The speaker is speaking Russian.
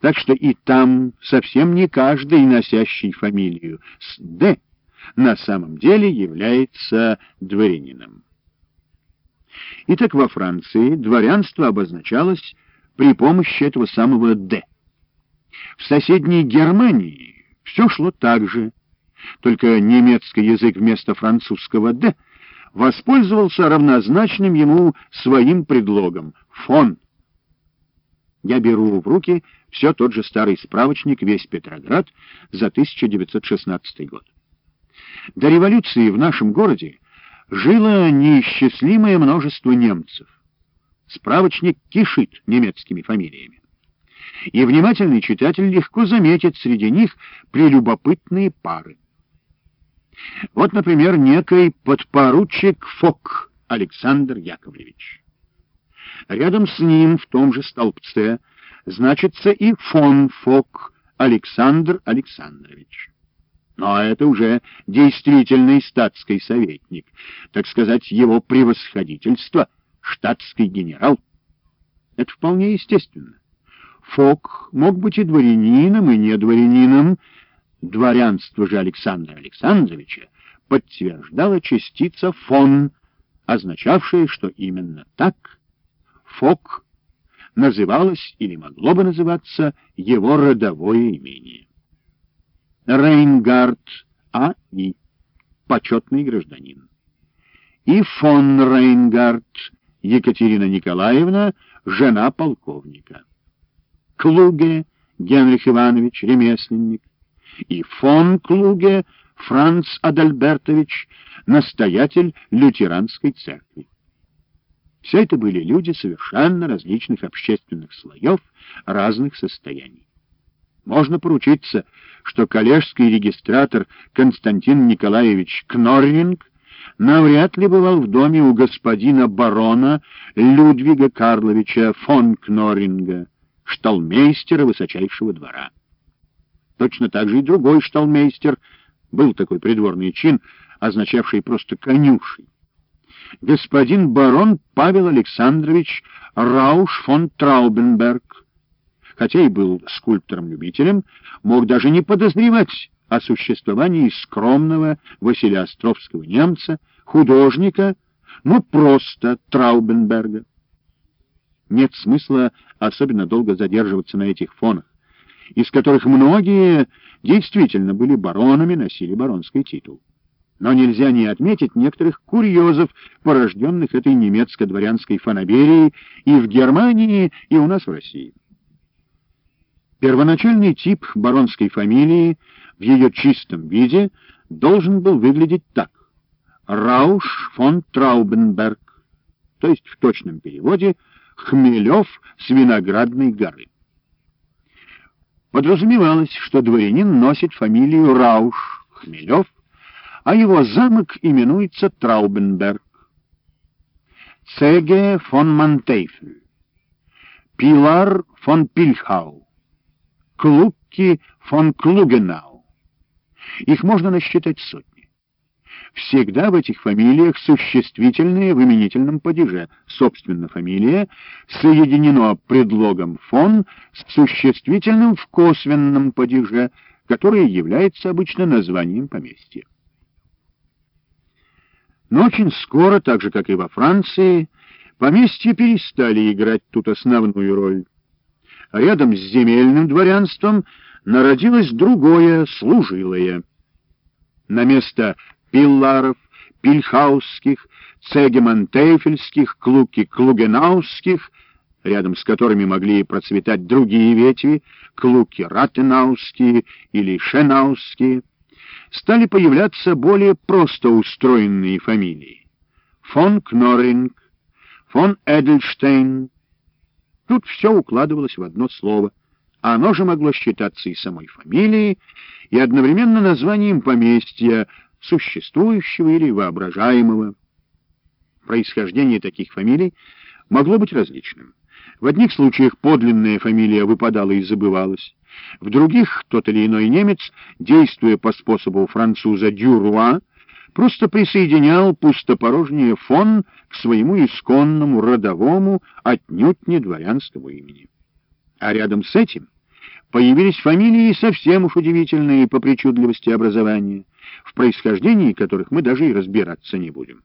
Так что и там совсем не каждый, носящий фамилию с «Д», на самом деле является дворянином. Итак, во Франции дворянство обозначалось при помощи этого самого «Д». В соседней Германии все шло так же, только немецкий язык вместо французского «Д» воспользовался равнозначным ему своим предлогом «фон». Я беру в руки все тот же старый справочник «Весь Петроград» за 1916 год. До революции в нашем городе жило неисчислимое множество немцев. Справочник кишит немецкими фамилиями. И внимательный читатель легко заметит среди них прелюбопытные пары. Вот, например, некий подпоручик Фок Александр Яковлевич. Рядом с ним в том же столбце значится и фон Фок Александр Александрович. Но это уже действительный статский советник, так сказать, его превосходительство, штатский генерал. Это вполне естественно. Фок мог быть и дворянином, и не дворянином. Дворянство же Александра Александровича подтверждала частица «фон», означавшая, что именно так Фок называлось или могло бы называться его родовое имение. Рейнгард А. И. Почетный гражданин. И фон Рейнгард Екатерина Николаевна, жена полковника. Клуге Генрих Иванович, ремесленник. И фон Клуге Франц Адальбертович, настоятель лютеранской церкви. Все это были люди совершенно различных общественных слоев, разных состояний. Можно поручиться, что коллежский регистратор Константин Николаевич Кнорринг навряд ли бывал в доме у господина барона Людвига Карловича фон Кнорринга, шталмейстера высочайшего двора. Точно так же и другой шталмейстер, был такой придворный чин, означавший просто конюшей. Господин барон Павел Александрович Рауш фон Траубенберг, хотя и был скульптором-любителем, мог даже не подозревать о существовании скромного Василиостровского немца, художника, ну просто Траубенберга. Нет смысла особенно долго задерживаться на этих фонах, из которых многие действительно были баронами, носили баронский титул. Но нельзя не отметить некоторых курьезов, порожденных этой немецко-дворянской фанаберией и в Германии, и у нас в России. Первоначальный тип баронской фамилии в ее чистом виде должен был выглядеть так. Рауш фон Траубенберг, то есть в точном переводе Хмелев с Виноградной горы. Подразумевалось, что дворянин носит фамилию Рауш, Хмелев, а его замок именуется Траубенберг. Цеге фон Мантейфель, Пилар фон Пильхау, Клукки фон Клугенау. Их можно насчитать сотни. Всегда в этих фамилиях существительные в именительном падеже. Собственно, фамилия соединено предлогом «фон» с существительным в косвенном падеже, которое является обычно названием поместья. Но очень скоро, так же, как и во Франции, поместья перестали играть тут основную роль рядом с земельным дворянством народилось другое, служилое. На место пилларов, пильхаусских, цегемонтейфельских, клуки-клугенаусских, рядом с которыми могли процветать другие ветви, клуки-ратенаусские или шенаусские, стали появляться более просто устроенные фамилии. Фон Кноринг, фон Эдельштейн, Тут все укладывалось в одно слово. А оно же могло считаться и самой фамилией, и одновременно названием поместья, существующего или воображаемого. Происхождение таких фамилий могло быть различным. В одних случаях подлинная фамилия выпадала и забывалась, в других тот или иной немец, действуя по способу француза «дюруа», просто присоединял пустопорожнее фон к своему исконному, родовому, отнюдь не дворянскому имени. А рядом с этим появились фамилии совсем уж удивительные по причудливости образования, в происхождении которых мы даже и разбираться не будем.